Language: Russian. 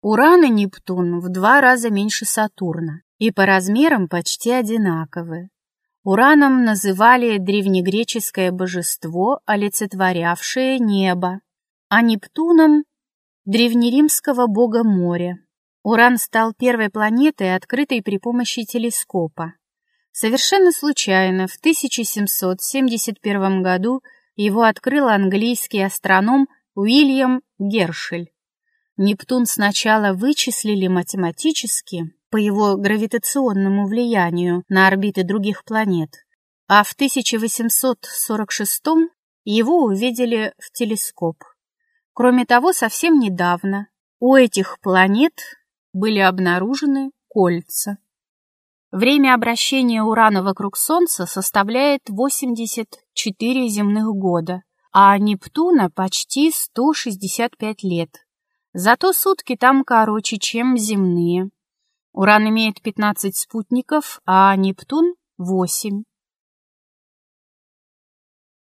Уран и Нептун в два раза меньше Сатурна и по размерам почти одинаковы. Ураном называли древнегреческое божество, олицетворявшее небо, а Нептуном – древнеримского бога моря. Уран стал первой планетой, открытой при помощи телескопа. Совершенно случайно в 1771 году его открыл английский астроном Уильям Гершель. Нептун сначала вычислили математически по его гравитационному влиянию на орбиты других планет, а в 1846 его увидели в телескоп. Кроме того, совсем недавно у этих планет были обнаружены кольца. Время обращения Урана вокруг Солнца составляет 84 земных года, а Нептуна почти 165 лет. Зато сутки там короче, чем земные. Уран имеет 15 спутников, а Нептун — 8.